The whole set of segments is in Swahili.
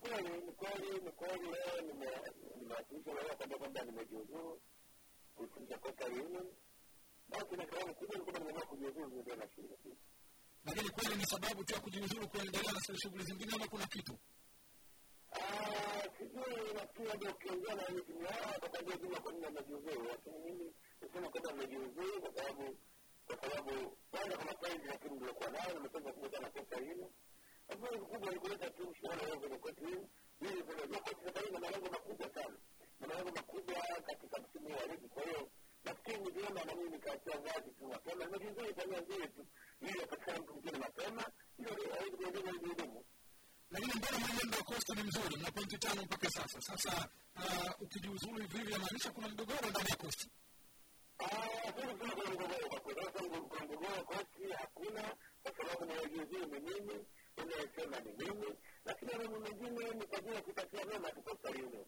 kweli, ni kweli, ni kweli. Leo nimewasilisha barua kwamba kwamba nimejiuzuru kuifundisha Coastal Union. Basi na sababu kubwa ni kwamba nimeamua kujiuzuru niendelee na shughuli hii. lakini kweli ni sababu tu ya kujiuzuru kuendelea na shughuli zingine ama kuna kitu sijui nafikiri ndio ukiongea na wenye timu yao watakwambia juma kwa nini amejiuzuru, lakini mimi nisema kwamba amejiuzuru kwa sababu kwa sababu kwanza kwa mapenzi lakini niliokuwa nayo na mapenzi makubwa sana Coastal Union. lakini kubwa ni kuleta wao kwenye koti hii ili kunajua sasa hivi na malengo makubwa sana na malengo makubwa katika msimu wa ligi. Kwa hiyo nafikiri ni vyema na mimi nikaachia ngazi tu mapema, nimejiuzuru kwa nia nzuri tu ili apatikane mtu mwingine mapema ili aweze kuendelea kujihudumu. lakini mbona mwenendo wa Costa ni mzuri mna pointi tano mpaka sasa sasa uh, ukijiuzulu hivi hivi inamaanisha kuna mgogoro ndani ya Costa kuna mgogoro kwa kweli. Sasa kuna mgogoro Costa hakuna, kwa sababu na wajiuzuru ni mimi, unayesema ni mimi, lakini mambo mengine ni kwa ajili ya kutakia mema tu Coastal Union.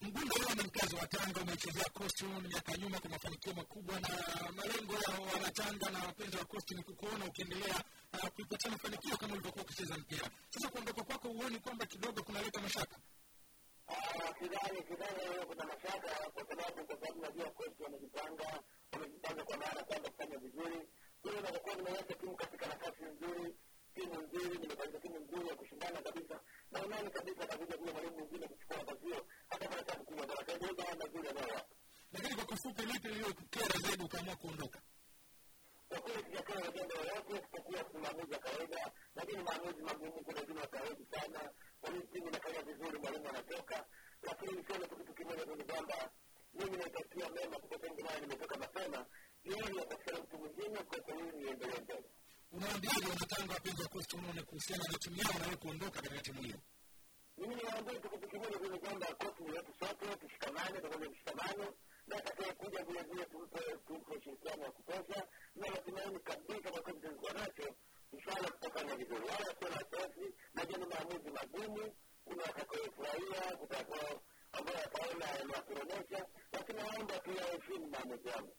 Mbunge huyo ni mkazi wa Tanga, umechezea Coast Union miaka ya nyuma kwa mafanikio makubwa, na malengo ya wanatanga na wapenzi wa Coast ni kukuona ukiendelea uh, kuipatia mafanikio kama ulivyokuwa ukicheza mpira. Sasa kuondoka kwako, huoni kwamba kidogo kunaleta mashaka? Ah, sidhani sidhani leo kuna mashaka kwa sababu kwa sababu najua kosi wamejipanga wamejipanga kwa maana kwamba kufanya vizuri. Kwa hiyo nakuwa nimeweka timu katika nafasi nzuri, timu nzuri, nimefanya timu nzuri ya na imani kabisa atakuja kuja mwalimu mwingine kuchukua nafasi hiyo, hata kama sababu kubwa sana, ataendeleza haya mazuri anayowapa. Lakini kwa kifupi, lipi lililokera zaidi ukaamua kuondoka? Kwa kweli sijakaa na jambo lolote isipokuwa si maamuzi ya kawaida, lakini maamuzi magumu, kuna wengine wakawaidi sana, wali timu inafanya vizuri, mwalimu anatoka, lakini niseme tu kitu kimoja tu ni kwamba mimi naitakia mema kutoka maana nimetoka mapema, ili apatikane mtu mwingine kwa kwa hiyo niendelee mbele. Unaambiaje, wanatanga wapenzi wa Coast Union kuhusiana na timu yao na wewe kuondoka katika timu hiyo? Mimi niwaambie tu kitu kimoja tu ni kwamba sote, tushikamane, tuone mshikamano na atakayekuja vile vile tumpe ushirikiano wa kutosha, na matumaini kabisa kwa kweli tulikuwa nacho inshallah tutafanya vizuri, wala sio wasiwasi. Najua ni maamuzi magumu, kuna watakaofurahia, kutakao ambao wataona yanawatuonyesha, lakini naomba tuyaheshimu maamuzi yangu.